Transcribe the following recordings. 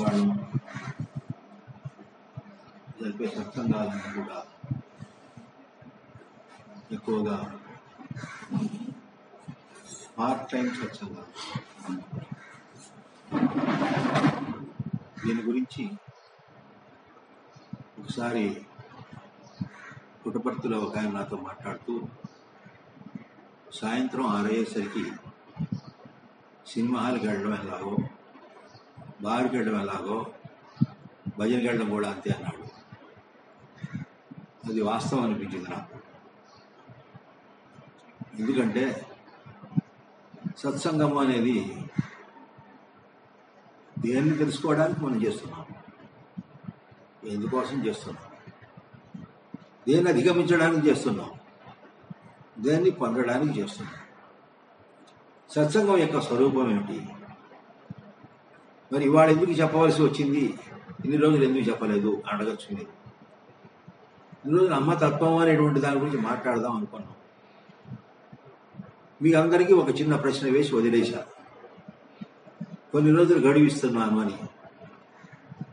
వాళ్ళు జరిపే సత్సంగాలను కూడా ఎక్కువగా పార్ట్ టైం సత్సంగాలు దీని గురించి ఒకసారి పుట్టపర్తిలో ఒక ఆయన నాతో మాట్లాడుతూ సాయంత్రం ఆరయ్యేసరికి సినిమా హాల్కి వెళ్ళడం ఎలాగో బార్కి వెళ్ళడం ఎలాగో భజనకి వెళ్ళడం కూడా అంతే అన్నాడు. అది వాస్తవం అనిపించింది నాకు. ఎందుకంటే సత్సంగం అనేది దేన్ని తెలుసుకోవడానికి మనం చేస్తున్నాం. ఎందుకోసం చేస్తున్నాం? దేన్ని అధిగమించడానికి చేస్తున్నాం? దేన్ని పొందడానికి చేస్తున్నాం సత్సంగం యొక్క స్వరూపం ఏమిటి? మరి ఇవాళ ఎందుకు చెప్పవలసి వచ్చింది? ఇన్ని రోజులు ఎందుకు చెప్పలేదు? అడగచ్చు మీరు. ఇన్ని రోజులు అమ్మ తత్వం అనేటువంటి దాని గురించి మాట్లాడదాం అనుకున్నాం. మీ అందరికీ ఒక చిన్న ప్రశ్న వేసి వదిలేశా. కొన్ని రోజులు గడివిస్తున్నాను అని.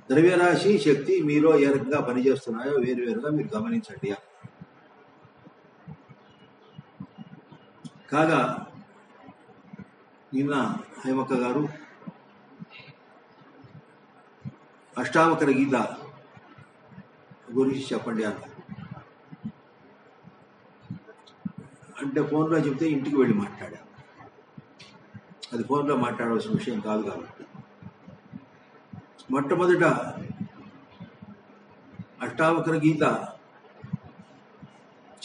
ద్రవ్యరాశి శక్తి మీలో ఏ రకంగా పనిచేస్తున్నాయో వేరువేరుగా మీరు గమనించండి అని. కాగా నిన్న హేమక్క గారు అష్టావకర గీత గురించి చెప్పండి అంత అంటే ఫోన్లో చెప్తే ఇంటికి వెళ్ళి మాట్లాడా అది ఫోన్లో మాట్లాడవలసిన విషయం కాదు కాబట్టి. మొట్టమొదట అష్టావకర గీత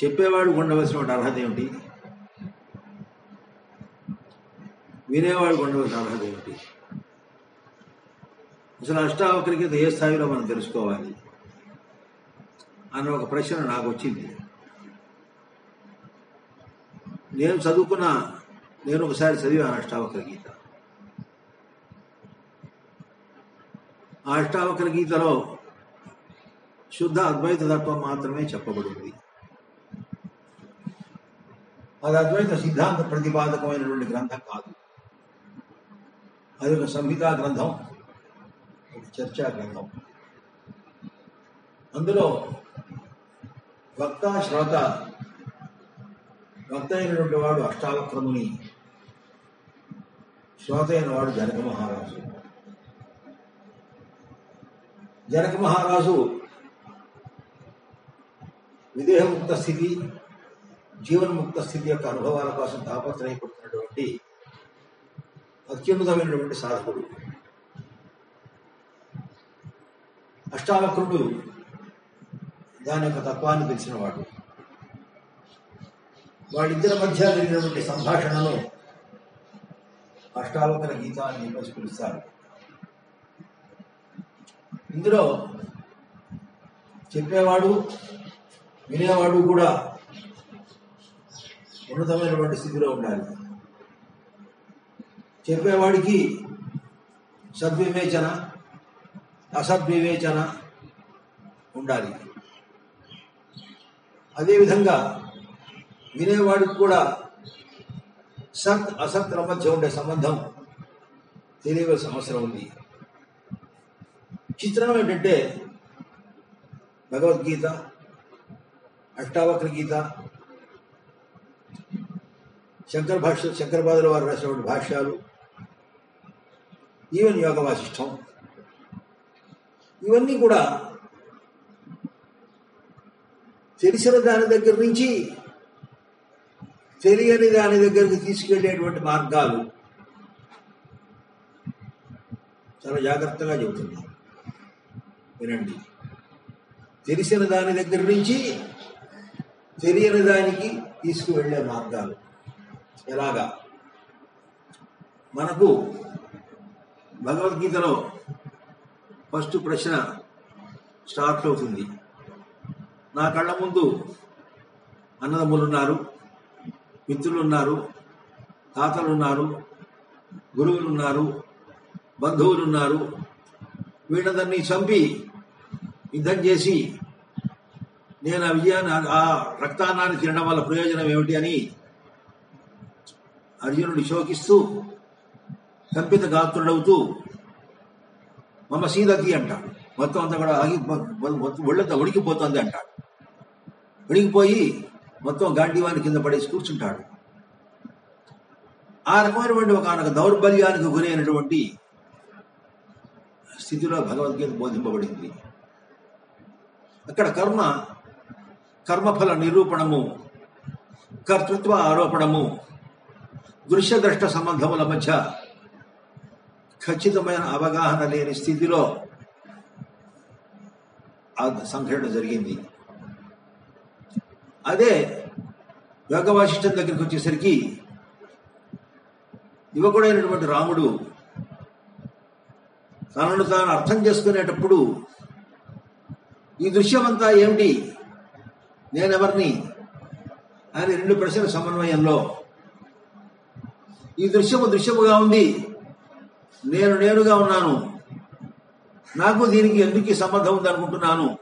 చెప్పేవాడు ఉండవలసిన అర్హత ఏమిటి? వినేవాడు ఉండవలసిన అర్హత ఏమిటి అసలు అష్టావకరి గీత ఏ స్థాయిలో మనం తెలుసుకోవాలి? అన్న ఒక ప్రశ్న నాకు వచ్చింది. నేను చదువుకున్న నేను ఒకసారి చదివాను అష్టావకర గీత. ఆ అష్టావకర గీతలో శుద్ధ అద్వైత తత్వం మాత్రమే చెప్పబడింది. అది అద్వైత సిద్ధాంత ప్రతిపాదకమైనటువంటి గ్రంథం కాదు. అది ఒక సంహితా గ్రంథం ఒక చర్చా గ్రంథం. అందులో వక్త శ్రోత వక్త అయినటువంటి వాడు అష్టావక్రముని శ్రోత అయిన వాడు జనక మహారాజు. జనక మహారాజు విదేహముక్త స్థితి జీవన్ముక్త స్థితి యొక్క అనుభవాల కోసం తాపత్రయపడుతున్నటువంటి అత్యున్నతమైనటువంటి సాధకుడు. అష్టావక్రుడు దాని యొక్క తత్వాన్ని తెలిసినవాడు. వాళ్ళిద్దరి మధ్య జరిగినటువంటి సంభాషణలో అష్టావకర గీతాన్ని పరిష్కరిస్తారు ఇందులో చెప్పేవాడు వినేవాడు కూడా ఉన్నతమైనటువంటి స్థితిలో ఉండాలి. చెప్పేవాడికి సద్వివేచన అసద్వివేచన ఉండాలి. అదేవిధంగా వినేవాడికి కూడా సత్ అసత్ల మధ్య ఉండే సంబంధం తెలియవలసిన అవసరం ఉంది. చిత్రం ఏంటంటే భగవద్గీత అష్టావక్ర గీత శంకర భాష్య శంకరబాదుల వారు రాసినటువంటి భాష్యాలు ఈవెన్ యోగ వాసిష్టం. ఇవన్నీ కూడా తెలిసిన దాని దగ్గర నుంచి తెలియని దాని దగ్గరికి తీసుకెళ్ళేటువంటి మార్గాలు చాలా జాగ్రత్తగా చెబుతుంది వినండి. తెలిసిన దాని దగ్గర నుంచి తెలియని దానికి తీసుకువెళ్ళే మార్గాలు. ఎలాగా? మనకు భగవద్గీతలో ఫస్ట్ ప్రశ్న స్టార్ట్ అవుతుంది. నా కళ్ళ ముందు అన్నదమ్ములున్నారు మిత్రులున్నారు తాతలున్నారు గురువులున్నారు బంధువులున్నారు. వీళ్ళందరినీ చంపి యుద్ధం చేసి నేను ఆ విజయాన్ని ఆ రక్తాన్నాన్ని తినడం వల్ల ప్రయోజనం ఏమిటి అని అర్జునుడు శోకిస్తూ కంపిత గాత్రుడవుతూ మమ్మ సీదకి అంటాడు. మొత్తం అంతా కూడా ఆగి మొత్తం ఒళ్ళంతా ఉడికిపోతుంది అంటాడు. ఉడికిపోయి మొత్తం గాంధీవాని కింద పడేసి కూర్చుంటాడు. ఆ రకమైనటువంటి ఒక దౌర్బల్యానికి గురైనటువంటి స్థితిలో భగవద్గీత బోధింపబడింది. అక్కడ కర్మ కర్మఫల నిరూపణము కర్తృత్వ ఆరోపణము దృశ్యద్రష్ట సంబంధముల మధ్య ఖచ్చితమైన అవగాహన లేని స్థితిలో ఆ సంఘటన జరిగింది. అదే యోగవాసిష్టం దగ్గరికి వచ్చేసరికి యువకుడైనటువంటి రాముడు తనను తాను అర్థం చేసుకునేటప్పుడు ఈ దృశ్యమంతా ఏమిటి? నేనెవరిని? అని రెండు ప్రశ్నల సమన్వయంలో ఈ దృశ్యము దృశ్యముగా ఉంది. నేను నేనుగా ఉన్నాను. నాకు దీనికి ఎందుకు సంబంధం ఉంది అనుకుంటున్నాను?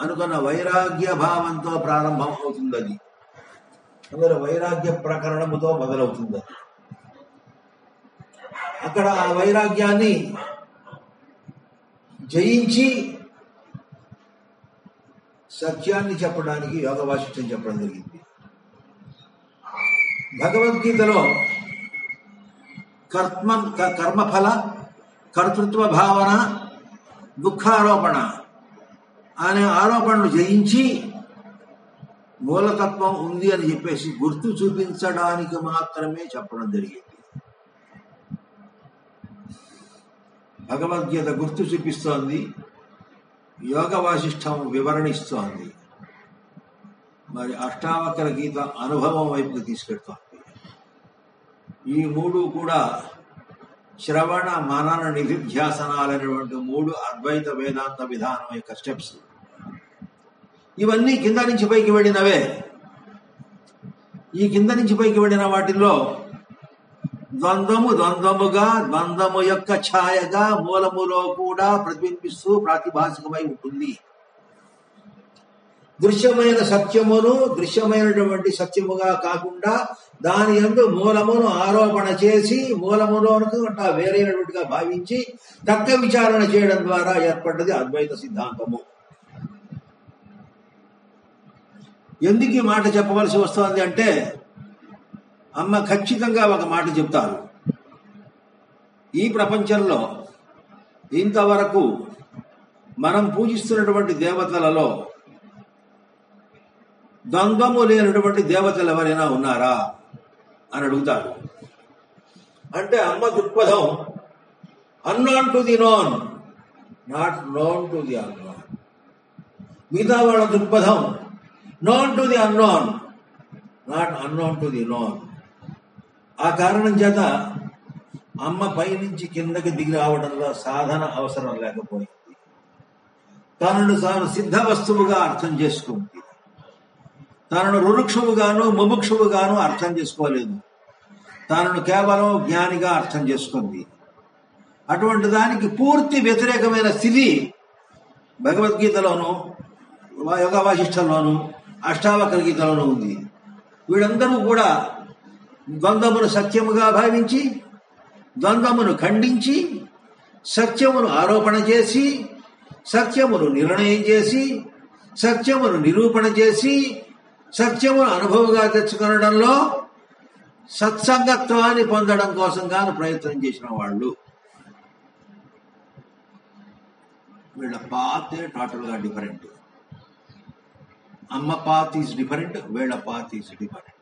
అనుకున్న వైరాగ్య భావంతో ప్రారంభం అవుతుంది అది అందులో వైరాగ్య ప్రకరణముతో మొదలవుతుంది. అక్కడ ఆ వైరాగ్యాన్ని జయించి సత్యాన్ని చెప్పడానికి యోగ వాసిష్టం చెప్పడం జరిగింది. భగవద్గీతలో కర్మ కర్మఫల కర్తృత్వ భావన దుఃఖారోపణ. అనే ఆరోపణలు జయించి మూలతత్వం ఉంది అని చెప్పేసి గుర్తు చూపించడానికి మాత్రమే చెప్పడం జరిగింది. భగవద్గీత గుర్తు చూపిస్తోంది. యోగ వాసిష్టం వివరణిస్తోంది. మరి అష్టావక్ర గీత అనుభవం వైపుకి తీసుకెడుతోంది ఈ మూడు కూడా శ్రవణ మనన నిధిధ్యాసనాలైనటువంటి మూడు అద్వైత వేదాంత విధానం యొక్క స్టెప్స్ ఇవన్నీ కింద నుంచి పైకి వెళ్ళినవే. ఈ కింద నుంచి పైకి వెళ్ళిన వాటిల్లో ద్వంద్వము ద్వంద్వముగా ద్వంద్వము యొక్క ఛాయగా మూలములో కూడా ప్రతిబింబిస్తూ ప్రాతిభాసికమై ఉంటుంది. దృశ్యమైన సత్యమును దృశ్యమైనటువంటి సత్యముగా కాకుండా దాని ఎందు మూలమును ఆరోపణ చేసి మూలములోనికి వేరైనటువంటిగా భావించి తక్క విచారణ చేయడం ద్వారా ఏర్పడ్డది అద్వైత సిద్ధాంతము. ఎందుకు ఈ మాట చెప్పవలసి వస్తుంది అంటే అమ్మ ఖచ్చితంగా ఒక మాట చెప్తారు. ఈ ప్రపంచంలో ఇంతవరకు మనం పూజిస్తున్నటువంటి దేవతలలో ద్వంద్వము లేనటువంటి దేవతలు ఎవరైనా ఉన్నారా? అని అడుగుతారు అంటే అమ్మ దృక్పథం unknown to the known not known to the unknown మిగతా వాళ్ళ దృక్పథం known to the unknown not unknown to the known ఆ కారణం చేత అమ్మ పైనుంచి కిందకి దిగి రావడంలో సాధన అవసరం లేకపోయింది. తనను తాను సిద్ధ వస్తువుగా అర్థం చేసుకుంది. తనను రురుక్షువుగాను ముముక్షువుగాను అర్థం చేసుకోలేదు. తనను కేవలం జ్ఞానిగా అర్థం చేసుకుంది. అటువంటి దానికి పూర్తి వ్యతిరేకమైన స్థితి భగవద్గీతలోను యోగ వాసిష్టంలోను అష్టావకర గీతలోనూ ఉంది. వీళ్ళందరూ కూడా ద్వంద్వమును సత్యముగా భావించి ద్వంద్వమును ఖండించి సత్యమును ఆరోపణ చేసి సత్యమును నిర్ణయం చేసి సత్యమును నిరూపణ చేసి సత్యమును అనుభవంగా తెచ్చుకొనడంలో సత్సంగత్వాన్ని పొందడం కోసం గాను ప్రయత్నం చేసిన వాళ్ళు. వీళ్ళ పాతే టోటల్గా డిఫరెంట్ అమ్మ పాత్ ఈజ్ డిఫరెంట్ వీళ్ళ పాత్ ఈజ్ డిఫరెంట్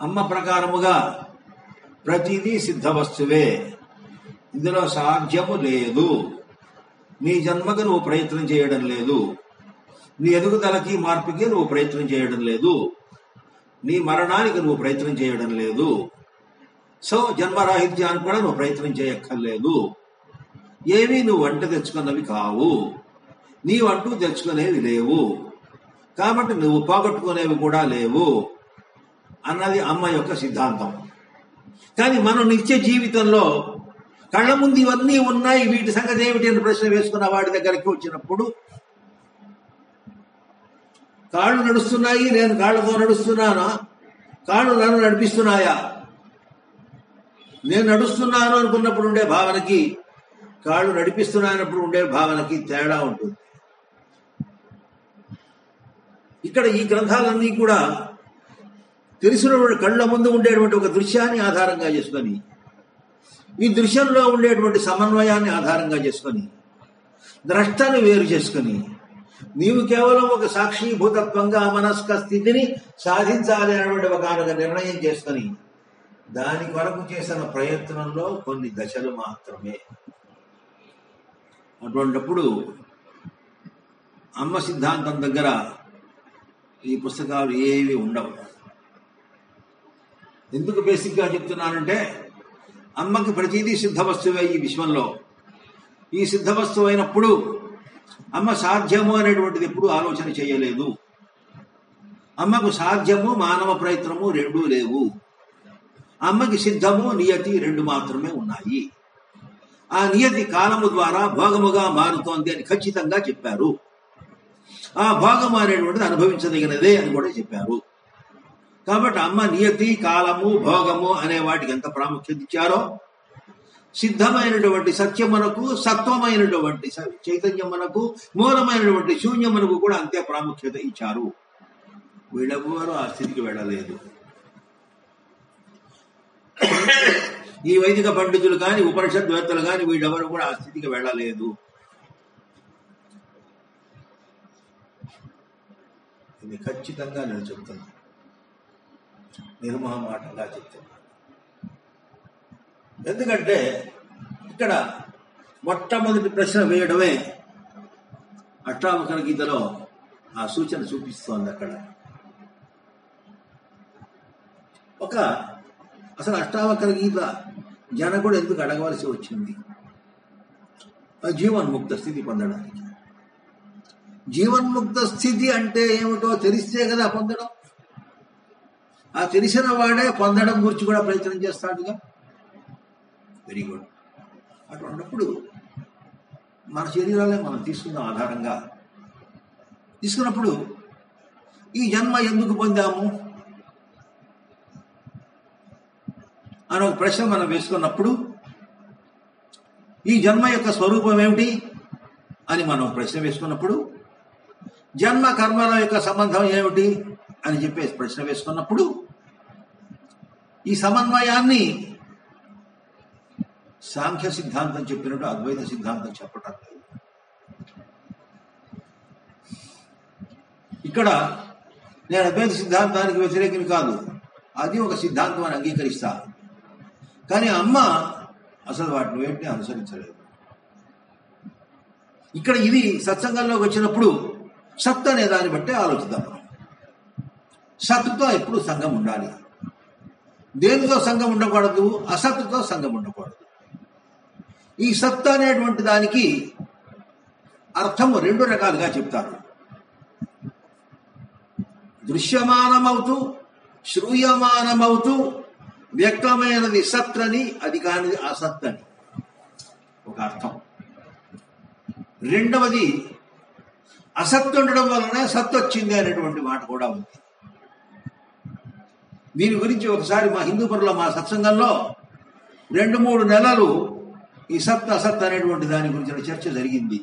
అమ్మ ప్రకారముగా ప్రతిదీ సిద్ధ వస్తువే. ఇందులో సాధ్యము లేదు. నీ జన్మకు నువ్వు ప్రయత్నం చేయడం లేదు. నీ ఎదుగుదలకి మార్పుకి నువ్వు ప్రయత్నం చేయడం లేదు. నీ మరణానికి నువ్వు ప్రయత్నం చేయడం లేదు. సో జన్మరాహిత్యానికి కూడా నువ్వు ప్రయత్నం చేయక్కర్లేదు. ఏమీ నువ్వు వంట తెచ్చుకున్నవి కావు. నీవంటూ తెచ్చుకునేవి లేవు. కాబట్టి నువ్వు పోగొట్టుకునేవి కూడా లేవు అన్నది అమ్మ యొక్క సిద్ధాంతం. కానీ మనం నిత్య జీవితంలో కళ్ళ ముందు ఇవన్నీ ఉన్నాయి. వీటి సంగతి ఏమిటి అని ప్రశ్న వేసుకున్న వాడి దగ్గరికి వచ్చినప్పుడు కాళ్ళు నడుస్తున్నాయి నేను కాళ్ళతో నడుస్తున్నానా? కాళ్ళు నన్ను నడిపిస్తున్నాయా? నేను నడుస్తున్నాను అనుకున్నప్పుడు ఉండే భావనకి కాళ్ళు నడిపిస్తున్నానప్పుడు ఉండే భావనకి తేడా ఉంటుంది. ఇక్కడ ఈ గ్రంథాలన్నీ కూడా తెలిసిన కళ్ళ ముందు ఉండేటువంటి ఒక దృశ్యాన్ని ఆధారంగా చేసుకొని ఈ దృశ్యంలో ఉండేటువంటి సమన్వయాన్ని ఆధారంగా చేసుకొని ద్రష్టను వేరు చేసుకొని నీవు కేవలం ఒక సాక్షిభూతత్వంగా మనస్క స్థితిని సాధించాలి అనేటువంటి ఒక ఆనొక నిర్ణయం చేసుకొని దాని కొరకు చేసిన ప్రయత్నంలో కొన్ని దశలు మాత్రమే. అటువంటిప్పుడు అమ్మ సిద్ధాంతం దగ్గర ఈ పుస్తకాలు ఏవి ఉండవు. ఎందుకు బేసిక్గా చెప్తున్నానంటే అమ్మకి ప్రతిదీ సిద్ధ వస్తువే ఈ విశ్వంలో. ఈ సిద్ధ వస్తువు అయినప్పుడు అమ్మ సాధ్యము అనేటువంటిది ఎప్పుడు ఆలోచన చేయలేదు. అమ్మకు సాధ్యము మానవ ప్రయత్నము రెండూ లేవు. అమ్మకి సిద్ధము నియతి రెండు మాత్రమే ఉన్నాయి. ఆ నియతి కాలము ద్వారా భోగముగా మారుతోంది అని ఖచ్చితంగా చెప్పారు. ఆ భోగము అనేటువంటిది అనుభవించదగినదే అని కూడా చెప్పారు. కాబట్టి అమ్మ నియతి కాలము భోగము అనే వాటికి ఎంత ప్రాముఖ్యత ఇచ్చారో సిద్ధమైనటువంటి సత్యమునకు సత్వమైనటువంటి చైతన్యమునకు మూలమైనటువంటి శూన్యమునకు కూడా అంతే ప్రాముఖ్యత ఇచ్చారు. వీళ్ళెవ్వరూ ఆ స్థితికి వెళ్ళలేదు. ఈ వైదిక పండితులు కానీ ఉపనిషద్వేత్తలు కానీ వీళ్ళెవరు కూడా ఆ స్థితికి వెళ్ళలేదు. ఇది ఖచ్చితంగా నేను చెప్తున్నా. నిర్మహమాటంగా చెప్తున్నా. ఎందుకంటే ఇక్కడ మొట్టమొదటి ప్రశ్న వేయడమే అష్టావకర గీతలో ఆ సూచన చూపిస్తోంది అక్కడ. ఒక అసలు అష్టావకర గీత జనకుడు ఎందుకు అడగవలసి వచ్చింది? ఆ జీవన్ముక్త స్థితి పొందడానికి. జీవన్ముక్త స్థితి అంటే ఏమిటో తెలిస్తే కదా పొందడం. ఆ తెలిసిన వాడే పొందడం గురించి కూడా ప్రయత్నం చేస్తాడుగా. Very good. అటువంటిప్పుడు మన శరీరాలే మనం తీసుకున్న ఆధారంగా తీసుకున్నప్పుడు ఈ జన్మ ఎందుకు పొందాము? అని ఒక ప్రశ్న మనం వేసుకున్నప్పుడు ఈ జన్మ యొక్క స్వరూపం ఏమిటి అని మనం ప్రశ్న వేసుకున్నప్పుడు జన్మ కర్మల యొక్క సంబంధం ఏమిటి అని చెప్పేసి ప్రశ్న వేసుకున్నప్పుడు ఈ సమన్వయాన్ని సాంఖ్య సిద్ధాంతం చెప్పినట్టు అద్వైత సిద్ధాంతం చెప్పటం లేదు. ఇక్కడ నేను అద్వైత సిద్ధాంతానికి వ్యతిరేకిని కాదు. అది ఒక సిద్ధాంతం అని అంగీకరిస్తా. కానీ అమ్మ అసలు వాటిని వేటిని అనుసరించలేదు. ఇక్కడ ఇది సత్సంగంలోకి వచ్చినప్పుడు సత్ అనే దాన్ని బట్టే ఆలోచిద్దాం మనం. సత్తుతో ఎప్పుడు సంఘం ఉండాలి. దేనితో సంఘం ఉండకూడదు? అసత్తుతో సంఘం ఉండకూడదు. ఈ సత్ అనేటువంటి దానికి అర్థము రెండు రకాలుగా చెప్తారు. దృశ్యమానమవుతూ శ్రూయమానమవుతూ వ్యక్తమైనది సత్ అని అది కానిది అసత్ అని. ఒక అర్థం. రెండవది అసత్ ఉండడం వలనే సత్ వచ్చింది అనేటువంటి మాట కూడా ఉంది. దీని గురించి ఒకసారి మా హిందూపురంలో మా సత్సంగంలో రెండు మూడు నెలలు ఈ సత్ అసత్ అనేటువంటి దాని గురించిన చర్చ జరిగింది.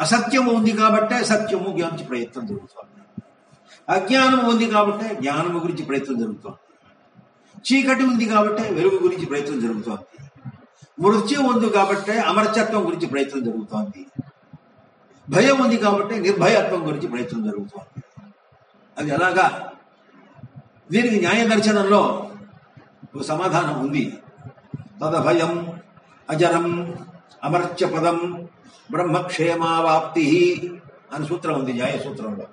అసత్యము ఉంది కాబట్టే సత్యము గురించి ప్రయత్నం జరుగుతోంది. అజ్ఞానము ఉంది కాబట్టే జ్ఞానము గురించి ప్రయత్నం జరుగుతోంది. చీకటి ఉంది కాబట్టే వెలుగు గురించి ప్రయత్నం జరుగుతోంది. మృత్యు ఉంది కాబట్టే అమరచత్వం గురించి ప్రయత్నం జరుగుతోంది. భయం ఉంది కాబట్టి నిర్భయత్వం గురించి ప్రయత్నం జరుగుతోంది. అది ఎలాగా? దీనికి న్యాయ దర్శనంలో ఒక సమాధానం ఉంది. తదభయం అజరం అమర్చ పదం బ్రహ్మక్షేమావాప్తి అని సూత్రం ఉంది న్యాయ సూత్రంలో.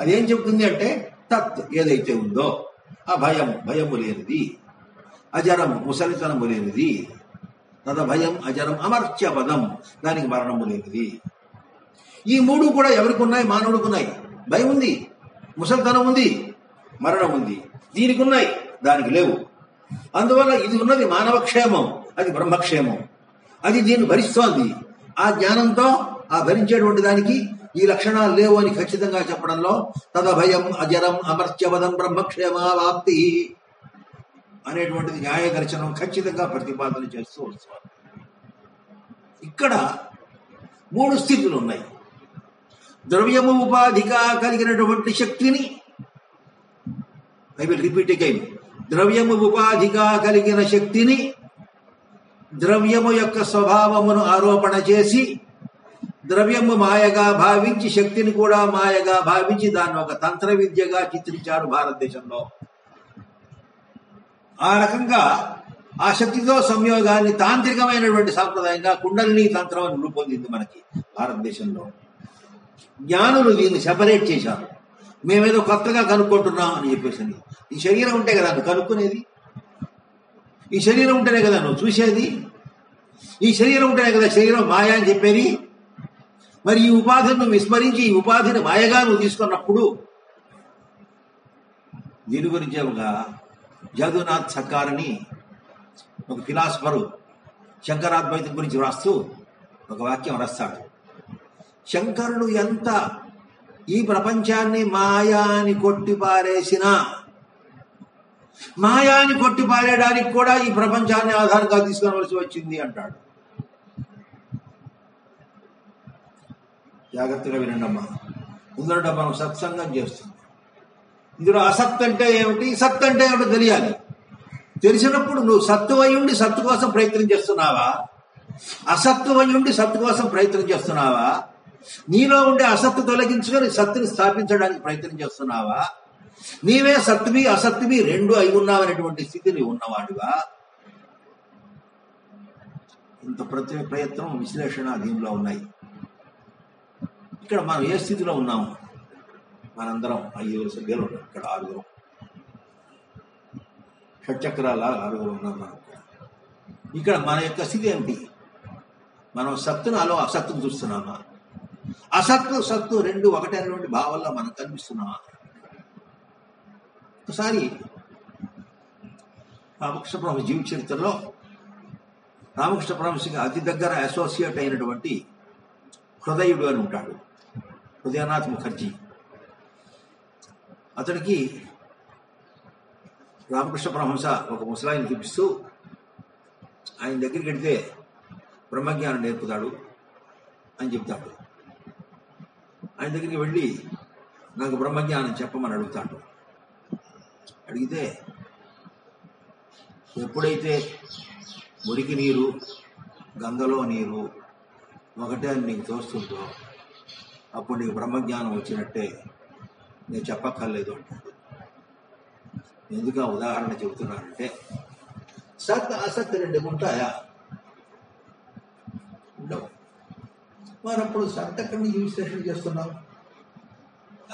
అదేం చెబుతుంది అంటే తత్ ఏదైతే ఉందో ఆ భయం భయము లేనిది అజరం ముసలితనము లేనిది తదభయం అజరం అమర్త్య పదం దానికి మరణము లేనిది. ఈ మూడు కూడా ఎవరికి ఉన్నాయి? మానవుడికి ఉన్నాయి. భయం ఉంది ముసలితనం ఉంది మరణం ఉంది. దీనికి ఉన్నాయి దానికి లేవు. అందువల్ల ఇది ఉన్నది మానవ క్షేమం అది బ్రహ్మక్షేమం. అది దీన్ని భరిస్తోంది ఆ జ్ఞానంతో ఆ భరించేటువంటి దానికి ఈ లక్షణాలు లేవు అని ఖచ్చితంగా చెప్పడంలో తదభయం అజరం అమర్త్యవదం బ్రహ్మక్షేమావాప్తి అనేటువంటిది న్యాయ దర్శనం ఖచ్చితంగా ప్రతిపాదన చేస్తూ వస్తారు ఇక్కడ మూడు స్థితులు ఉన్నాయి. ద్రవ్యము ఉపాధిగా కలిగినటువంటి శక్తిని ఐ విల్ రిపీట్ అగైన్ ద్రవ్యము ఉపాధిగా కలిగిన శక్తిని ద్రవ్యము యొక్క స్వభావమును ఆరోపణ చేసి ద్రవ్యము మాయగా భావించి శక్తిని కూడా మాయగా భావించి దాన్ని ఒక తంత్ర విద్యగా చిత్రించారు భారతదేశంలో. ఆ రకంగా ఆ శక్తితో సంయోగాన్ని తాంత్రికమైనటువంటి సాంప్రదాయంగా కుండలిని తంత్రం అని రూపొందింది మనకి భారతదేశంలో. జ్ఞానులు దీన్ని సెపరేట్ చేశారు. మేమేదో కొత్తగా కనుక్కుంటున్నాం అని చెప్పేసి ఈ శరీరం ఉంటే కదా నువ్వు కనుక్కునేది? ఈ శరీరం ఉంటేనే కదా నువ్వు చూసేది? ఈ శరీరం ఉంటేనే కదా శరీరం మాయ అని చెప్పేది? మరి ఈ ఉపాధిని నువ్వు విస్మరించి ఈ ఉపాధిని మాయగా నువ్వు తీసుకున్నప్పుడు దీని గురించి ఒక జగన్నాథ్ సర్కార్ని ఒక ఫిలాసఫరు శంకరాద్వైతం గురించి వ్రాస్తూ ఒక వాక్యం రాస్తాడు శంకరుడు ఎంత ఈ ప్రపంచాన్ని మాయాని కొట్టిపారేసిన మాయాని కొట్టి పారేయడానికి కూడా ఈ ప్రపంచాన్ని ఆధారంగా తీసుకునవలసి వచ్చింది అంటాడు. జాగ్రత్తగా వినండమ్మా. ముందరట మనం సత్సంగం చేస్తుంది ఇందులో అసత్ అంటే ఏమిటి? సత్ అంటే ఏమిటో తెలియాలి. తెలిసినప్పుడు నువ్వు సత్తు ఉండి సత్తు కోసం ప్రయత్నం చేస్తున్నావా? అసత్తు ఉండి సత్తు కోసం ప్రయత్నం చేస్తున్నావా? నీలో ఉండే అసత్తు తొలగించుకొని సత్తుని స్థాపించడానికి ప్రయత్నం చేస్తున్నావా? నీవే సత్తువి అసత్తువి రెండు అయి ఉన్నావనేటువంటి స్థితిని ఉన్నవాడుగా ఇంత ప్రతి ప్రయత్నం విశ్లేషణ దీనిలో ఉన్నాయి. ఇక్కడ మనం ఏ స్థితిలో ఉన్నాము? మనందరం ఐదుగురు సభ్యులు ఉన్నాం ఇక్కడ ఆరుగురం. షట్చక్రాల ఆరుగురు ఉన్నాం మనం ఇక్కడ. ఇక్కడ మన యొక్క స్థితి ఏమిటి? మనం సత్తును అలో అసత్తును చూస్తున్నామా? అసత్తు సత్తు రెండు ఒకటే అనేటువంటి భావంలో మనం కనిపిస్తున్నాం ఒకసారి రామకృష్ణ ప్రభు జీవిత చరిత్రలో రామకృష్ణప్రభుకి అతి దగ్గర అసోసియేట్ అయినటువంటి హృదయుడు అని ఉంటాడు హృదయనాథ్ ముఖర్జీ. అతడికి రామకృష్ణ పరమహంస ఒక ముసలాయిని చూపిస్తూ ఆయన దగ్గరికి వెడితే బ్రహ్మజ్ఞానం నేర్పుతాడు అని చెప్తాడు. ఆయన దగ్గరికి వెళ్ళి నాకు బ్రహ్మజ్ఞానం చెప్పమని అడుగుతాడు. అడిగితే ఎప్పుడైతే మురికి నీరు గంగలో నీరు ఒకటే అని నీకు తోస్తుందో అప్పుడు నీకు బ్రహ్మజ్ఞానం వచ్చినట్టే నేను చెప్పక్కర్లేదు అంటాడు. ఎందుకు ఉదాహరణ చెబుతున్నానంటే సత్ అసత్ రెండు ఉంటాయా ఉండవు మరి అప్పుడు సత్ ఎక్కడి నుంచి విశ్లేషణ చేస్తున్నావు?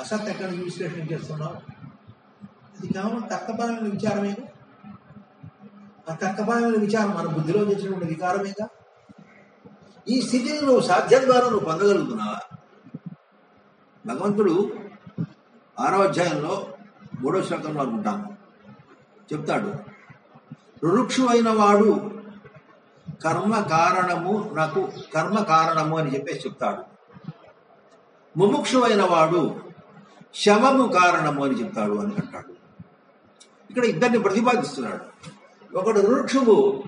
అసత్ ఎక్కడి నుంచి విశ్లేషణ చేస్తున్నావు? ఇది కేవలం తర్కపరమైన విచారమేగా? ఆ తర్కపరమైన విచారం మన బుద్ధిలో చేసినటువంటి వికారమేగా? ఈ స్థితిని నువ్వు సాధ్యం ద్వారా నువ్వు పొందగలుగుతున్నావా? భగవంతుడు ఆరో అధ్యాయంలో మూడో శ్లోకంలో అనుకుంటాము. చెప్తాడు రురుక్షు అయిన వాడు కర్మ కారణము నాకు కర్మ కారణము అని చెప్పేసి చెప్తాడు. ముముక్షువైన వాడు శవము కారణము అని చెప్తాడు అని అంటాడు. ఇక్కడ ఇద్దరిని ప్రతిపాదిస్తున్నాడు. ఒకడు రురుక్షువు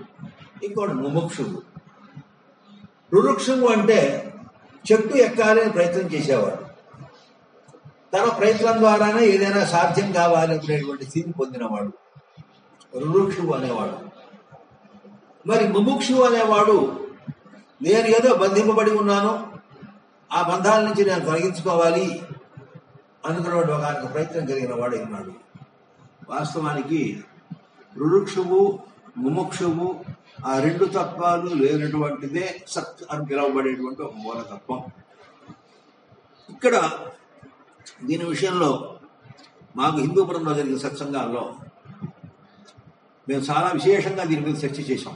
ఇంకోటి ముముక్షువు. రురుక్షువు అంటే చెట్టు ఎక్కాలి అని ప్రయత్నం చేసేవాడు. తన ప్రయత్నం ద్వారానే ఏదైనా సాధ్యం కావాలి అనేటువంటి పొందినవాడు. రురుక్షువు అనేవాడు. మరి ముముక్షువు అనేవాడు నేను ఏదో బంధింపబడి ఉన్నాను ఆ బంధాల నుంచి నేను తొలగించుకోవాలి అనుకున్నవాడు ఒక ప్రయత్నం కలిగిన వాడు ఉన్నాడు వాస్తవానికి రురుక్షువు ముముక్షువు ఆ రెండు తత్వాలు లేనటువంటిదే సత్ అని పిలువబడేటువంటి ఒక మూలతత్వం ఇక్కడ దీని విషయంలో మాకు హిందూపురంలో జరిగిన సత్సంగాల్లో మేము చాలా విశేషంగా దీని మీద చర్చ చేశాం.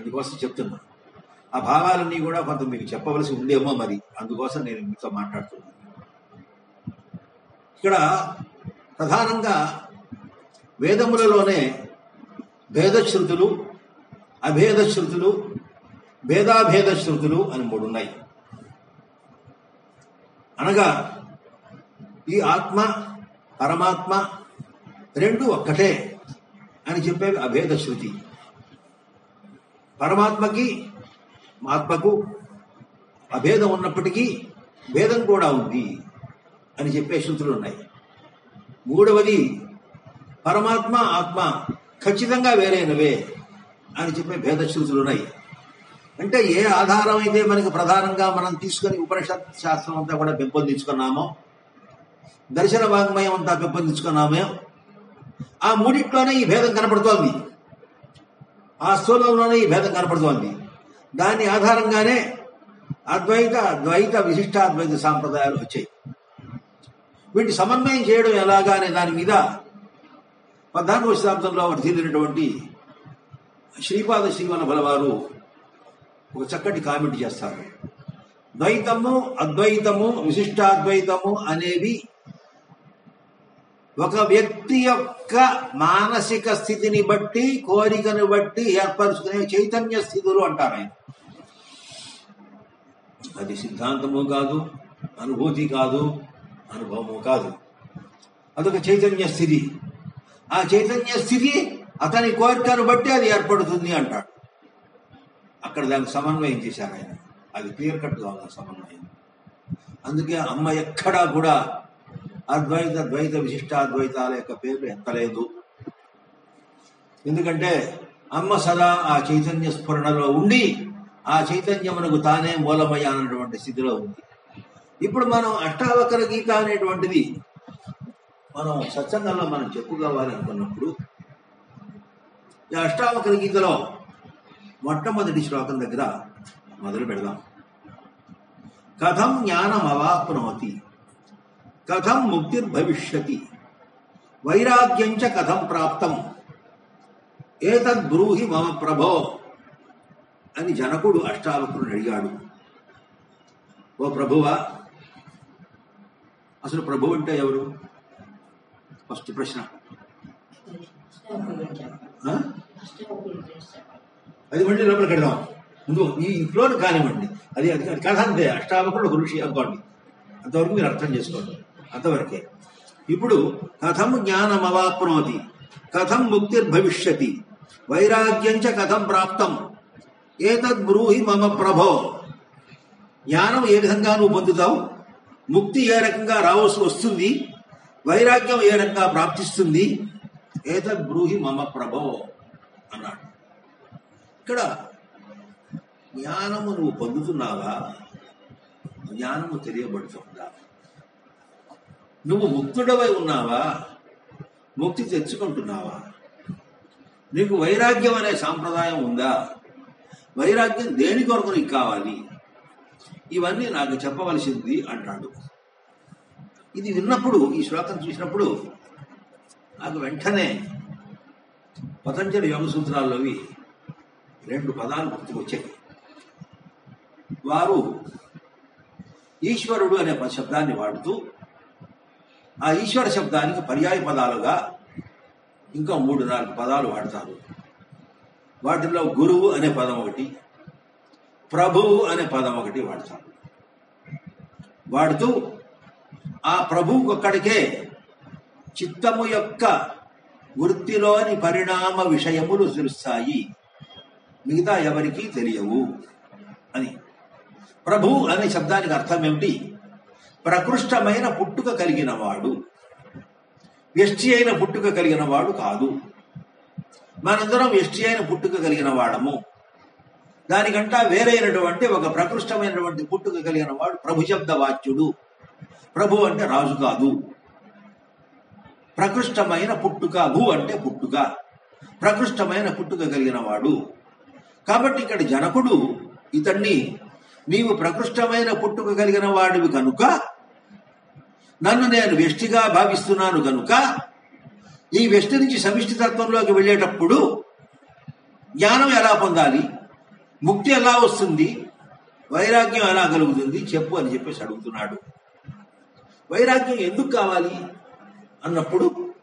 అందుకోసం చెప్తున్నా. ఆ భావాలన్నీ కూడా కొంత మీకు చెప్పవలసి ఉందేమో మరి. అందుకోసం నేను మీతో మాట్లాడుతున్నాను. ఇక్కడ ప్రధానంగా వేదములలోనే భేదశ్రుతులు అభేద శృతులు భేదాభేద శృతులు అని మూడు ఉన్నాయి. అనగా ఈ ఆత్మ పరమాత్మ రెండు ఒక్కటే అని చెప్పేవి అభేద శృతి పరమాత్మకి ఆత్మకు అభేదం ఉన్నప్పటికీ భేదం కూడా ఉంది అని చెప్పే శృతులు ఉన్నాయి. మూడవది పరమాత్మ ఆత్మ ఖచ్చితంగా వేరైనవే అని చెప్పే భేద శృతులు ఉన్నాయి. అంటే ఏ ఆధారం అయితే మనకి ప్రధానంగా మనం తీసుకొని ఉపనిషత్ శాస్త్రం అంతా కూడా పెంపొందించుకున్నామో దర్శన వాంగ్మయం అంతా పెంపొందించుకున్నామే ఆ మూడిట్లోనే ఈ భేదం కనపడుతోంది. ఆ స్థూలంలోనే ఈ భేదం కనపడుతోంది. దాని ఆధారంగానే అద్వైత ద్వైత విశిష్టాద్వైత సాంప్రదాయాలు వచ్చాయి. వీటి సమన్వయం చేయడం ఎలాగా అనే దాని మీద పద్నాలుగవ శతాబ్దంలో వర్ధిల్లినటువంటి శ్రీపాద శ్రీవన బలవారు ఒక చక్కటి కామెంట్ చేస్తారు. ద్వైతము అద్వైతము విశిష్టాద్వైతము అనేవి ఒక వ్యక్తి యొక్క మానసిక స్థితిని బట్టి కోరికను బట్టి ఏర్పరచుకునే చైతన్య స్థితులు అంటారు ఆయన. అది సిద్ధాంతము కాదు అనుభూతి కాదు అనుభవము కాదు. అదొక చైతన్య స్థితి. ఆ చైతన్య స్థితి అతని కోరికను బట్టి అది ఏర్పడుతుంది అంటాడు. అక్కడ దానికి సమన్వయం చేశారు ఆయన. అది క్లియర్ కట్ కావాలి సమన్వయం. అందుకే అమ్మ ఎక్కడా కూడా అద్వైత ద్వైత విశిష్టాద్వైతాల యొక్క పేర్లు ఎత్తలేదు ఎందుకంటే అమ్మ సదా ఆ చైతన్య స్ఫురణలో ఉండి ఆ చైతన్యమునకు తానే మూలమయ్యానటువంటి స్థితిలో ఉంది. ఇప్పుడు మనం అష్టావకర గీత అనేటువంటిది మనం సత్సంగంలో మనం చెప్పుకోవాలి అనుకున్నప్పుడు ఈ అష్టావకర గీతలో మొట్టమొదటి శ్లోకం దగ్గర మొదలు పెడదాం. కథం జ్ఞానం అవాప్నోతి కథం ముక్తిర్భవిష్యతి వైరాగ్యం చ కథం ప్రాప్తం. ఏతద్బ్రూహి మమ ప్రభో అని జనకుడు అష్టావకుడిని అడిగాడు. ఓ ప్రభువా అసలు ప్రభు అంటే ఎవరు? ఫస్ట్ ప్రశ్న. అది మళ్ళీ లోపలికి వెళ్దాం ముందు ఈ ఇంట్లో కానివ్వండి. అది అది కథ అంతే అష్టావకుడు ఋషి అనుకోండి. అంతవరకు మీరు అర్థం చేసుకోండి. అంతవరకే. ఇప్పుడు కథం జ్ఞానం అవాప్నోతి కథం ముక్తిర్భవిష్యతి వైరాగ్యం చ కథం ప్రాప్తం ఏతద్ బ్రూహి మమ ప్రభో. జ్ఞానం ఏ విధంగా నువ్వు పొందుతావు? ముక్తి ఏ రకంగా రావాల్సి వస్తుంది? వైరాగ్యం ఏ రకంగా ప్రాప్తిస్తుంది? ఏతద్ బ్రూహి మమ ప్రభో అన్నాడు. ఇక్కడ జ్ఞానము నువ్వు పొందుతున్నావా? జ్ఞానము తెలియబడుతుందా? నువ్వు ముక్తుడవై ఉన్నావా? ముక్తి తెచ్చుకుంటున్నావా? నీకు వైరాగ్యం అనే సాంప్రదాయం ఉందా? వైరాగ్యం దేని కొరకు నీకు కావాలి? ఇవన్నీ నాకు చెప్పవలసింది అంటాడు. ఇది విన్నప్పుడు ఈ శ్లోకం చూసినప్పుడు నాకు వెంటనే పతంజలి యోగ సూత్రాల్లోవి రెండు పదాలు గుర్తుకొచ్చాయి. వారు ఈశ్వరుడు అనే శబ్దాన్ని వాడుతూ ఆ ఈశ్వర శబ్దానికి పర్యాయ పదాలుగా ఇంకా మూడు నాలుగు పదాలు వాడతారు. వాటిల్లో గురువు అనే పదం ఒకటి ప్రభువు అనే పదం ఒకటి వాడతారు. వాడుతూ ఆ ప్రభువుకొక్కడికే చిత్తము యొక్క వృత్తిలోని పరిణామ విషయములు తెలుస్తాయి. మిగతా ఎవరికీ తెలియవు అని. ప్రభు అనే శబ్దానికి అర్థం ఏమిటి? ప్రకృష్టమైన పుట్టుక కలిగిన వాడు. వ్యష్టి అయిన పుట్టుక కలిగిన వాడు కాదు. మనందరం వ్యష్టి అయిన పుట్టుక కలిగిన వాడము. దానికంట వేరైనటువంటి ఒక ప్రకృష్టమైనటువంటి పుట్టుక కలిగిన వాడు ప్రభు శబ్ద వాచ్యుడు. ప్రభు అంటే రాజు కాదు. ప్రకృష్టమైన పుట్టుక భూ అంటే పుట్టుక. ప్రకృష్టమైన పుట్టుక కలిగిన వాడు. కాబట్టి ఇక్కడ జనకుడు ఇతన్ని నీవు ప్రకృష్టమైన పుట్టుక కలిగిన వాడివి కనుక నన్ను నేను వ్యష్టిగా భావిస్తున్నాను కనుక ఈ వ్యష్టి నుంచి సమిష్టి తత్వంలోకి వెళ్ళేటప్పుడు జ్ఞానం ఎలా పొందాలి? ముక్తి ఎలా వస్తుంది? వైరాగ్యం ఎలా కలుగుతుంది? చెప్పు అని చెప్పేసి అడుగుతున్నాడు. వైరాగ్యం ఎందుకు కావాలి? అన్నప్పుడు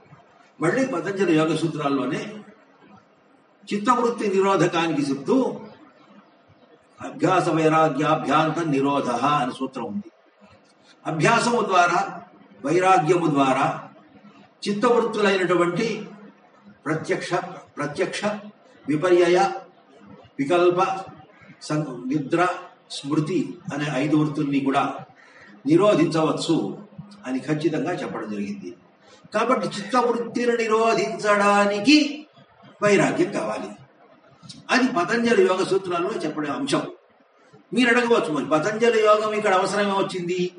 మళ్ళీ పతంజలి యోగ సూత్రాల్లోనే చిత్తవృత్తి నిరోధకానికి చెప్తూ అభ్యాస వైరాగ్యాభ్యాంత నిరోధ అని సూత్రం ఉంది. అభ్యాసము ద్వారా వైరాగ్యము ద్వారా చిత్తవృత్తులైనటువంటి ప్రత్యక్ష ప్రత్యక్ష విపర్యయ వికల్ప సం- నిద్ర స్మృతి అనే ఐదు వృత్తుల్ని కూడా నిరోధించవచ్చు అని ఖచ్చితంగా చెప్పడం జరిగింది. కాబట్టి చిత్తవృత్తిని నిరోధించడానికి వైరాగ్యం కావాలి. అది పతంజలి యోగ సూత్రాల్లో చెప్పడే అంశం. మీరు అడగవచ్చు మరి పతంజలి యోగం ఇక్కడ అవసరమే వచ్చింది?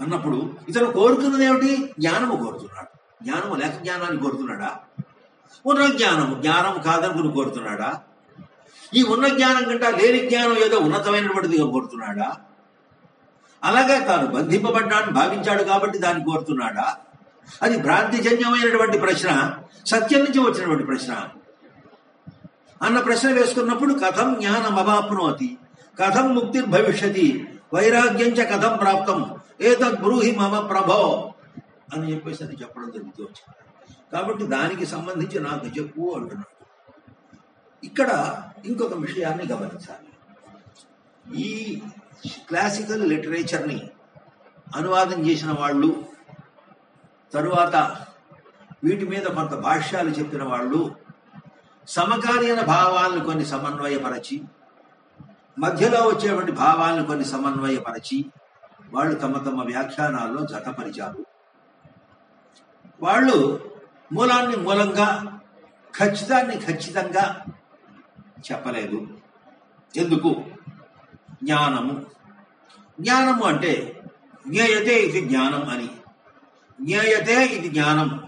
అన్నప్పుడు ఇతను కోరుతున్నది ఏమిటి? జ్ఞానము కోరుతున్నాడు. జ్ఞానము లేక జ్ఞానాన్ని కోరుతున్నాడా? ఉన్న జ్ఞానము జ్ఞానం కాదనుకుని కోరుతున్నాడా? ఈ ఉన్న జ్ఞానం కంటే లేని జ్ఞానం ఏదో ఉన్నతమైనటువంటిదిగా కోరుతున్నాడా? అలాగే తాను బంధింపబడ్డాన్ని భావించాడు కాబట్టి దాన్ని కోరుతున్నాడా? అది భ్రాంతిజన్యమైనటువంటి ప్రశ్న సత్యం నుంచి వచ్చినటువంటి ప్రశ్న. అన్న ప్రశ్న వేసుకున్నప్పుడు కథం జ్ఞానం అవాప్నోతి కథం ముక్తిర్భవిష్యతి వైరాగ్యం చ కథం ప్రాప్తం ఏతద్ బ్రూహి మమ ప్రభో అని చెప్పేసి అది చెప్పడం జరుగుతూ వచ్చింది. కాబట్టి దానికి సంబంధించి నాకు చెప్పు అంటున్నాడు. ఇక్కడ ఇంకొక విషయాన్ని గమనించాలి. ఈ క్లాసికల్ లిటరేచర్ని అనువాదం చేసిన వాళ్ళు తరువాత వీటి మీద కొంత భాష్యాలు చెప్పిన వాళ్ళు సమకాలీన భావాలను కొన్ని సమన్వయపరచి మధ్యలో వచ్చేటువంటి భావాలను కొన్ని సమన్వయపరచి వాళ్ళు తమ తమ వ్యాఖ్యానాల్లో జతపరిచారు. వాళ్ళు మూలాన్ని మూలంగా ఖచ్చితాన్ని ఖచ్చితంగా చెప్పలేదు. ఎందుకు? జ్ఞానము. జ్ఞానము అంటే జ్ఞేయతే ఇది జ్ఞానం అని. జ్ఞేయతే ఇది జ్ఞానం.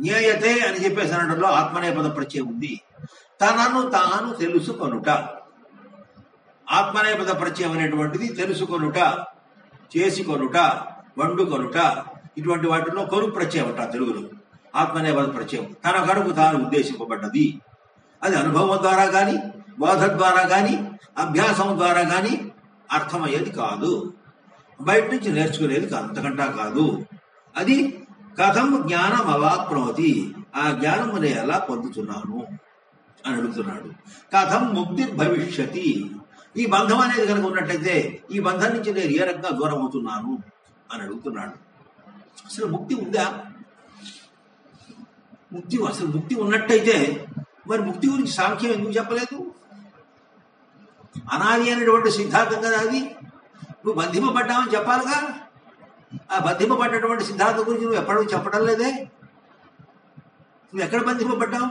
జ్ఞేయతే అని చెప్పేసి అనడంలో ఆత్మనేపద ప్రత్యయం ఉంది తనను తాను తెలుసుకొనుట. ఆత్మనేపద ప్రత్యయం అనేటువంటిది తెలుసుకొనుట చేసుకొనుట వండుకొనుట ఇటువంటి వాటిలో కొను ప్రత్యయం అంట తెలుగులో. ఆత్మనేపద ప్రత్యయం తన కడుపు తాను ఉద్దేశింపబడ్డది. అది అనుభవం ద్వారా గాని బోధ ద్వారా గాని అభ్యాసం ద్వారా గాని అర్థమయ్యేది కాదు. బయట నుంచి నేర్చుకునేది అంతకంటా కాదు. అది కథం జ్ఞానం అవాప్నోతి ఆ జ్ఞానము నేను ఎలా పొందుతున్నాను? అని అడుగుతున్నాడు. కథం ముక్తి భవిష్యతి ఈ బంధం అనేది కనుక ఉన్నట్లయితే ఈ బంధం నుంచి నేను ఏ రకంగా దూరం అవుతున్నాను? అని అడుగుతున్నాడు. అసలు ముక్తి ఉందా? ముక్తి అసలు ముక్తి ఉన్నట్టయితే మరి ముక్తి గురించి సాంఖ్యం ఎందుకు చెప్పలేదు? అనాది అనేటువంటి సిద్ధాంతం కదా అది. నువ్వు బంధింపబడ్డావని చెప్పాలిగా? ఆ బంధింపబడ్డటువంటి సిద్ధాంతం గురించి నువ్వు ఎప్పటి చెప్పడం లేదే? నువ్వు ఎక్కడ బంధింపబడ్డావు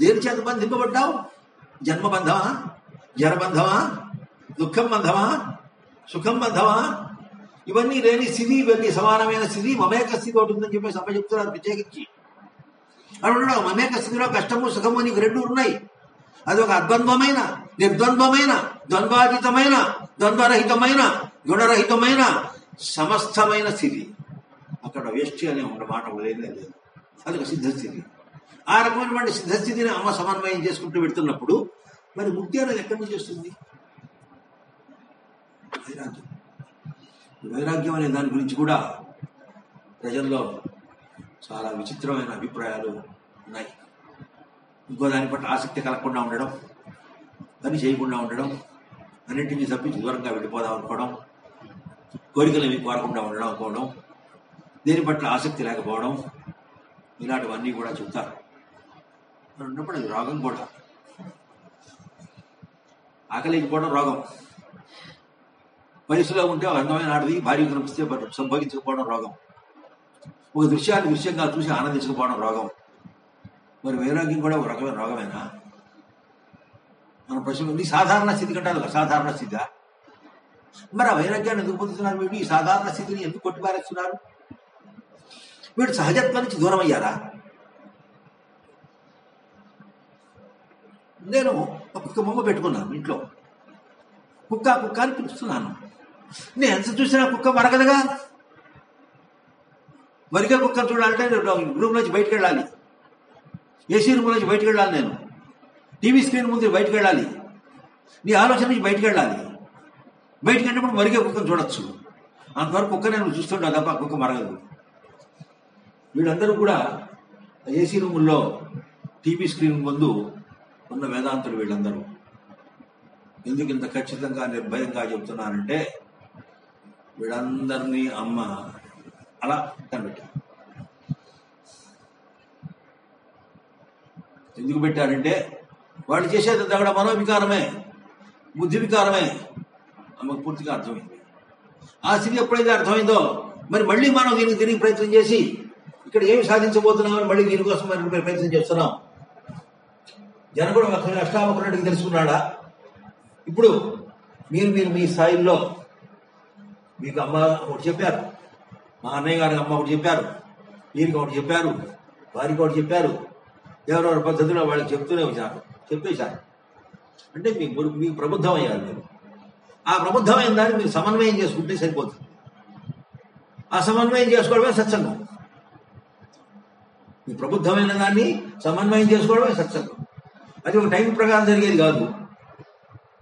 దేని చేత బంధింపబడ్డావు జన్మ బంధమా? జరబంధమా దుఃఖం బంధమా? సుఖం బంధమా? ఇవన్నీ లేని స్థితి ఇవన్నీ సమానమైన స్థితి మమేక స్థితి ఒకటి ఉందని చెప్పేసి అమ్మ చెప్తున్నారు ప్రత్యేకించి. అక్కడ మమేక స్థితిలో కష్టము సుఖము నీకు రెండు ఉన్నాయి. అది ఒక అద్వంద్వమైన నిర్ద్వంద్వమైన ద్వంద్వాతీతమైన ద్వంద్వరహితమైన గుణరహితమైన సమస్తమైన స్థితి. అక్కడ వేష్టి అనే ఒక మాట లేనే లేదు. అది ఒక సిద్ధస్థితి ఆ రకమైనటువంటి సిద్ధస్థితిని అమ్మ సమన్వయం చేసుకుంటూ పెడుతున్నప్పుడు మరి ముక్తి అనేది ఎక్కడి నుంచి వస్తుంది? వైరాగ్యం. వైరాగ్యం అనే దాని గురించి కూడా ప్రజల్లో చాలా విచిత్రమైన అభిప్రాయాలు ఉన్నాయి. ఇంకో దాని పట్ల ఆసక్తి కలగకుండా ఉండడం పని చేయకుండా ఉండడం అన్నింటినీ తప్పించి దూరంగా వెళ్ళిపోదాం అనుకోవడం కోరికలు ఏమి కోరకుండా ఉండకపోవడం దేని పట్ల ఆసక్తి లేకపోవడం ఇలాంటివన్నీ కూడా చెప్తారు. మరి ఉన్నప్పుడు అది రోగం కూడా. ఆకలికపోవడం రోగం. వయసులో ఉంటే అందమైన ఆడది భార్య కనిపిస్తే సంభోగించకపోవడం రోగం. ఒక దృశ్యాన్ని దృశ్యంగా చూసి ఆనందించకపోవడం రోగం. మరి వైరాగ్యం కూడా ఒక రకమైన రోగమేనా? మన ప్రశ్న నీ సాధారణ స్థితి కంటే అది సాధారణ స్థితిగా మరి ఆ వైరాగ్యాన్ని ఎందుకు పొందుతున్నారు వీడు ఈ సాధారణ స్థితిని ఎందుకు కొట్టిపారేస్తున్నారు? వీడు సహజత్వం నుంచి దూరం అయ్యారా నేను ఒక కుక్క బొమ్మ పెట్టుకున్నాను ఇంట్లో. కుక్క కుక్క అని పిలుస్తున్నాను. నేను ఎంత చూసినా కుక్క మరగదుగా? మరిగా కుక్కను చూడాలంటే రూమ్ నుంచి బయటకు వెళ్ళాలి. ఏసీ రూమ్ నుంచి బయటకు వెళ్ళాలి నేను. టీవీ స్క్రీన్ ముందు బయటకు వెళ్ళాలి. నీ ఆలోచన నుంచి బయటకు వెళ్ళాలి. బయటికి వెళ్ళినప్పుడు మరిగే కుక్కను చూడొచ్చు. అంతవరకు కుక్క నేను చూస్తుంటా తప్ప కుక్క మరగదు. వీళ్ళందరూ కూడా ఏసీ రూముల్లో టీవీ స్క్రీన్ ముందు ఉన్న వేదాంతులు వీళ్ళందరూ. ఎందుకు ఇంత ఖచ్చితంగా నిర్భయంగా చెప్తున్నానంటే వీళ్ళందరినీ అమ్మ అలా కనిపెట్టారు. ఎందుకు పెట్టారంటే వాళ్ళు చేసేది కూడా మనోవికారమే బుద్ధి వికారమే ఆమెకు పూర్తిగా అర్థమైంది. ఆ స్థితి ఎప్పుడైతే అర్థమైందో మరి మళ్ళీ మనం దీనికి తిరిగి ప్రయత్నం చేసి ఇక్కడ ఏమి సాధించబోతున్నామని మళ్ళీ దీనికోసం మరి ప్రయత్నం చేస్తున్నాం. జనకుడు ఒక అష్టామకున్నట్టుగా తెలుసుకున్నాడా? ఇప్పుడు మీరు మీరు మీ స్థాయిల్లో మీకు అమ్మ ఒకటి చెప్పారు. మా అన్నయ్య గారికి అమ్మ ఒకటి చెప్పారు. వీరికి ఒకటి చెప్పారు. వారికి ఒకటి చెప్పారు. ఎవరెవరి పద్ధతిలో వాళ్ళకి చెప్తూనే వచ్చారు. చెప్పేశారు. అంటే మీ మీకు ప్రబుద్ధం అయ్యారు మీరు. ఆ ప్రబుద్ధమైన దాన్ని మీరు సమన్వయం చేసుకుంటే సరిపోతుంది. ఆ సమన్వయం చేసుకోవడమే సత్సంగం. మీ ప్రబుద్ధమైన దాన్ని సమన్వయం చేసుకోవడమే సత్సంగం. అది ఒక టైం ప్రకారం జరిగేది కాదు.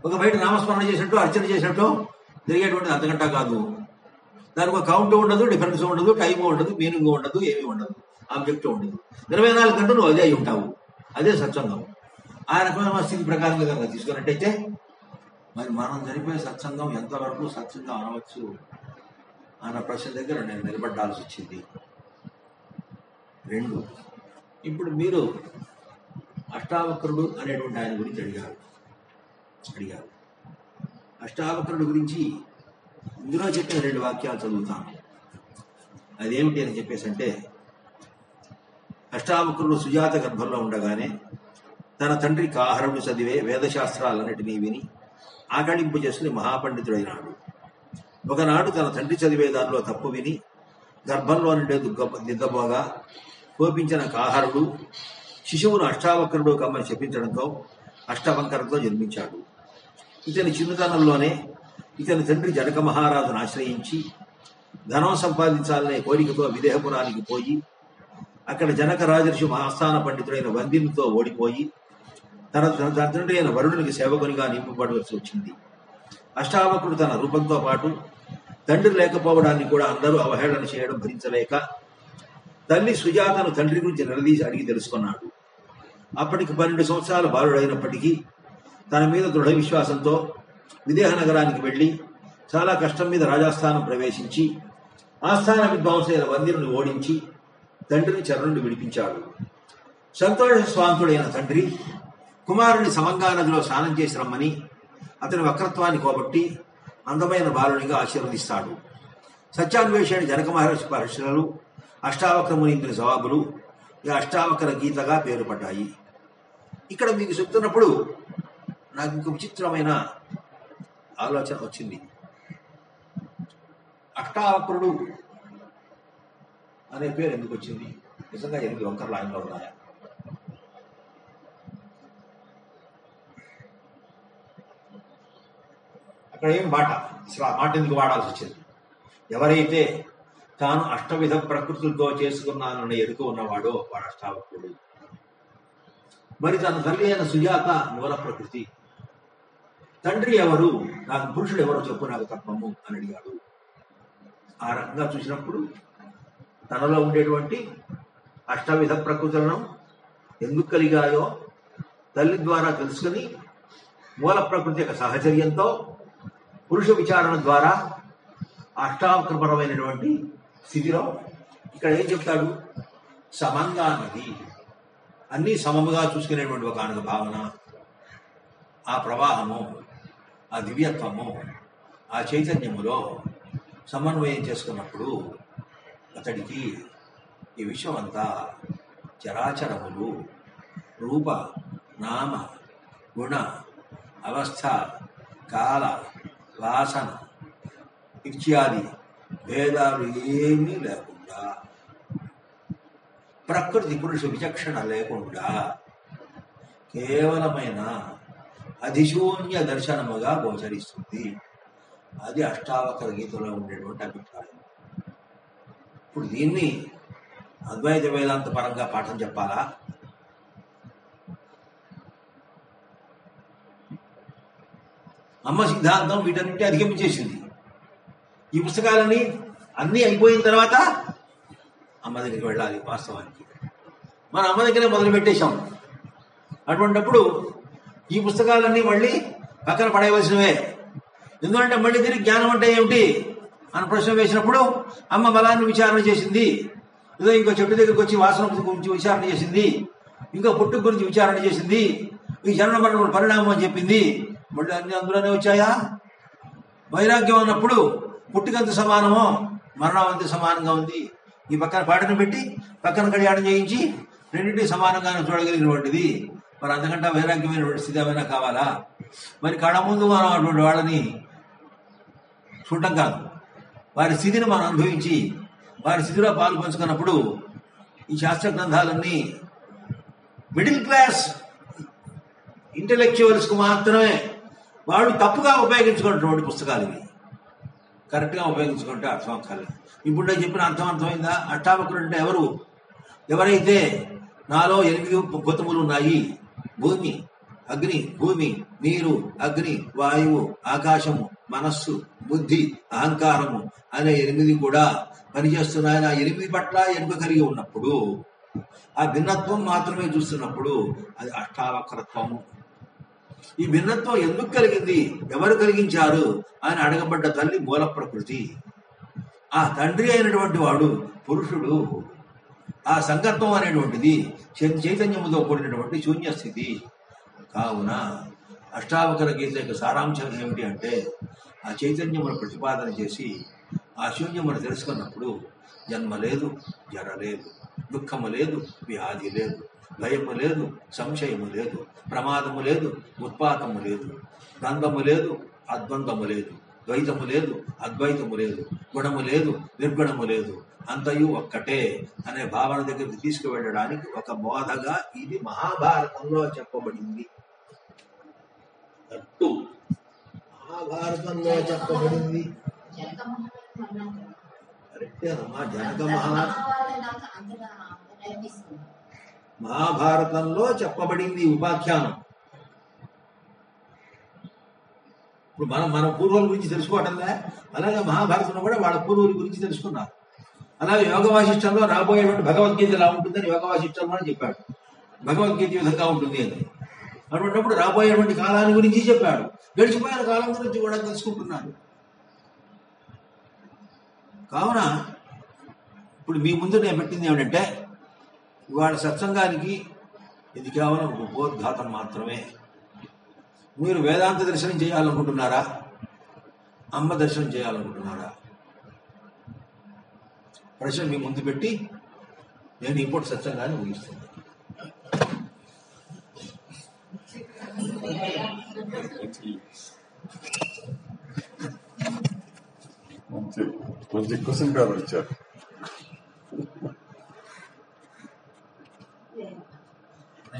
ఒక బయట నామస్మరణ చేసినట్టు అర్చన చేసినట్టు జరిగేటువంటిది అర్ధగంట కాదు. దానికి ఒక కౌంట్ ఉండదు డిఫరెన్స్ ఉండదు టైం ఉండదు మీనింగ్ ఉండదు ఏమీ ఉండదు. ఆబ్జెక్ట్ ఉండదు. ఇరవై నాలుగు గంటలు అదే అయి ఉంటావు. అదే సత్సంగం. ఆ రకమైన స్థితి ప్రకారంగా కనుక తీసుకున్నట్టయితే మరి మనం జరిపే సత్సంగం ఎంతవరకు సత్సంగం అనవచ్చు అన్న ప్రశ్న దగ్గర నేను నిలబడాల్సి వచ్చింది. రెండు ఇప్పుడు మీరు అష్టావక్రుడు అనేటువంటి ఆయన గురించి అడిగారు. అడిగారు. అష్టావక్రుడు గురించి ఇందులో చెప్పిన రెండు వాక్యాలు చదువుతాను. అదేమిటి అని చెప్పేసి అంటే అష్టావక్రుడు సుజాత గర్భంలో ఉండగానే తన తండ్రికి ఆహారం చదివే వేదశాస్త్రాలన్నిటినీ విని ఆకళింపు చేసుకుని మహాపండితుడైనాడు. ఒకనాడు తన తండ్రి చదివే దానిలో తప్పు విని గర్భంలో నుండే దుగ్గ దిగ్గబోగా కోపించిన కాహరుడు శిశువును అష్టావక్రుడు కమ్మని చెప్పించడంతో అష్టవంకరతో జన్మించాడు. ఇతని చిన్నతనంలోనే ఇతని తండ్రి జనక మహారాజును ఆశ్రయించి ధనం సంపాదించాలనే కోరికతో విదేహపురానికి పోయి అక్కడ జనక రాజర్షి మహాస్థాన పండితుడైన వందినితో ఓడిపోయి తన తన తండ్రి అయిన వరుణునికి సేవకునిగా నింపబడవలసి వచ్చింది. అష్టావకుడు తన రూపంతో పాటు తండ్రి లేకపోవడాన్ని కూడా అందరూ అవహేళన చేయడం భరించలేక తల్లి సుజాతను తండ్రి గురించి నిలదీసి అడిగి తెలుసుకున్నాడు. అప్పటికి పన్నెండు సంవత్సరాల బాలుడైనప్పటికీ తన మీద దృఢ విశ్వాసంతో విదేహ నగరానికి వెళ్ళి చాలా కష్టం మీద రాజాస్థానం ప్రవేశించి ఆస్థాన విద్వాంసైన వందిరుని ఓడించి తండ్రిని చరణుడు విడిపించాడు. సంతోష స్వాంతుడైన తండ్రి కుమారుని సమంగా నదిలో స్నానం చేసి రమ్మని అతని వక్రత్వాన్ని కోబట్టి అందమైన బాలునిగా ఆశీర్వదిస్తాడు. సత్యాన్వేషణ జనక మహర్షి పరీక్షలు అష్టావక్ర మునీంద్ర జవాబులు ఈ అష్టావక్ర గీతగా పేరు పడ్డాయి ఇక్కడ మీకు చెప్తున్నప్పుడు నాకు ఇంకొక విచిత్రమైన ఆలోచన వచ్చింది. అష్టావక్రుడు అనే పేరు ఎందుకు వచ్చింది? నిజంగా ఎనిమిది వంకరలు ఆయనలో ఉన్నాయా? అక్కడ ఏం మాట అసలు ఆ మాట ఎందుకు వాడాల్సి వచ్చింది? ఎవరైతే తాను అష్టవిధ ప్రకృతులతో చేసుకున్నానన్న ఎరుక ఉన్నవాడో వాడు అష్టావకుడు మరి తన తల్లి అయిన సుజాత మూల ప్రకృతి. తండ్రి ఎవరు? నాకు పురుషుడు ఎవరో చెప్పు నాకు తప్పము అని అడిగాడు. ఆ రకంగా చూసినప్పుడు తనలో ఉండేటువంటి అష్టవిధ ప్రకృతులను ఎందుకు కలిగాయో తల్లి ద్వారా తెలుసుకుని మూల ప్రకృతి యొక్క సహచర్యంతో పురుష విచారణ ద్వారా అష్టావక్రపరమైనటువంటి స్థితిలో ఇక్కడ ఏం చెప్తాడు? సమంగా నది. అన్నీ సమముగా చూసుకునేటువంటి ఒక ఆనక భావన. ఆ ప్రవాహము ఆ దివ్యత్వము ఆ చైతన్యములో సమన్వయం చేసుకున్నప్పుడు అతడికి ఈ విషయం అంతా చరాచరములు రూప నామ గుణ అవస్థ కాల వాసన ఇత్యాది భేదాలు ఏమీ లేకుండా ప్రకృతి పురుష విచక్షణ లేకుండా కేవలమైన అధిశూన్య దర్శనముగా గోచరిస్తుంది. అది అష్టావకర గీతలో ఉండేటువంటి అభిప్రాయం. ఇప్పుడు దీన్ని అద్వైత వేదాంత పరంగా పాఠం చెప్పాలా? అమ్మ సిద్ధాంతం వీటన్నింటి అధిగమించేసింది. ఈ పుస్తకాలన్నీ అన్నీ అయిపోయిన తర్వాత అమ్మ దగ్గరికి వెళ్ళాలి వాస్తవానికి. మన అమ్మ దగ్గరే మొదలు పెట్టేశాం. అటువంటిప్పుడు ఈ పుస్తకాలన్నీ మళ్ళీ పక్కన పడేయవలసినవే. ఎందుకంటే మళ్ళీ తిరిగి జ్ఞానం అంటే ఏమిటి అని ప్రశ్న వేసినప్పుడు అమ్మ బలాన్ని విచారణ చేసింది. ఏదో ఇంకో చెట్టు దగ్గరికి వచ్చి వాసన గురించి విచారణ చేసింది. ఇంకో పుట్టుక గురించి విచారణ చేసింది. ఈ జనన మరణ పరిణామం అని చెప్పింది. మళ్ళీ అన్ని అందులోనే వచ్చాయా? వైరాగ్యం అన్నప్పుడు పుట్టుకంత సమానమో మరణం సమానంగా ఉంది. ఈ పక్కన పాటను పెట్టి పక్కన కళ్యాణం చేయించి రెండింటి సమానంగానే చూడగలిగినటువంటిది. మరి అంతకంటే వైరాగ్యమైనటువంటి స్థితి ఏమైనా కావాలా? మరి కళ ముందు మనం అటువంటి వాళ్ళని చూడటం కాదు. వారి స్థితిని మనం అనుభవించి వారి స్థితిలో పాలు పంచుకున్నప్పుడు ఈ శాస్త్ర గ్రంథాలన్నీ మిడిల్ క్లాస్ ఇంటలెక్చువల్స్కు మాత్రమే వాళ్ళు తప్పుగా ఉపయోగించుకున్నటువంటి పుస్తకాలు ఇవి. కరెక్ట్గా ఉపయోగించుకుంటే అర్థం కాలేదు ఇప్పుడు నేను చెప్పిన అర్థం అర్థమైందా? అష్టావకుడు అంటే ఎవరు? ఎవరైతే నాలో ఎనిమిది భూతములు ఉన్నాయి? భూమి అగ్ని భూమి నీరు అగ్ని వాయువు ఆకాశము మనస్సు బుద్ధి అహంకారము అనే ఎనిమిది కూడా పనిచేస్తున్నాయని ఆ ఎనిమిది పట్ల ఎనుక కలిగి ఉన్నప్పుడు ఆ భిన్నత్వం మాత్రమే చూస్తున్నప్పుడు అది అష్టావక్రత్వము ఈ భిన్నత్వం ఎందుకు కలిగింది? ఎవరు కలిగించారు? అని అడగబడ్డ తల్లి మూల ప్రకృతి. ఆ తండ్రి అయినటువంటి వాడు పురుషుడు. ఆ సంకల్పం అనేటువంటిది చైతన్యముతో కూడినటువంటి శూన్యస్థితి. కావున అష్టావకర గీత యొక్క సారాంశం ఏమిటి అంటే ఆ చైతన్యమును ప్రతిపాదన చేసి ఆ శూన్యమును తెలుసుకున్నప్పుడు జన్మ లేదు జర లేదు దుఃఖము లేదు వ్యాధి లేదు. భయము లేదు సంశయము లేదు ప్రమాదము లేదు ఉత్పాతము లేదు ద్వంద్వము లేదు అద్వంద్వము లేదు ద్వైతము లేదు అద్వైతము లేదు గుణము లేదు నిర్గుణము లేదు అంతయు ఒక్కటే అనే భావన దగ్గరికి తీసుకువెళ్ళడానికి ఒక బోధగా ఇది మహాభారతంలో చెప్పబడింది అట్టు మహాభారతంలో చెప్పబడింది కరెక్టేనమ్మా జనక మహా మహాభారతంలో చెప్పబడింది ఉపాఖ్యానం. ఇప్పుడు మనం మన పూర్వుల గురించి తెలుసుకోవటంలే? అలాగే మహాభారతంలో కూడా వాళ్ళ పూర్వుల గురించి తెలుసుకున్నారు. అలాగే యోగ వాసిష్టంలో రాబోయేటువంటి భగవద్గీత ఎలా ఉంటుందని యోగ వాసిష్టంలో అని చెప్పాడు. భగవద్గీత విధంగా ఉంటుంది అని. అటువంటిప్పుడు రాబోయేటువంటి కాలాన్ని గురించి చెప్పాడు. గడిచిపోయిన కాలం గురించి కూడా తెలుసుకుంటున్నారు. కావున ఇప్పుడు మీ ముందు నేను పెట్టింది ఏమిటంటే ఇవాళ సత్సంగానికి ఇది కేవలం ఒక ఉపోద్ఘాతం మాత్రమే. మీరు వేదాంత దర్శనం చేయాలనుకుంటున్నారా? అమ్మ దర్శనం చేయాలనుకుంటున్నారా? ప్రశ్న మీ ముందు పెట్టి నేను ఇప్పుడు సత్సంగాన్ని ముగిస్తాను మంచి మంచి క్వశ్చన్ పేపర్ ఇచ్చారు.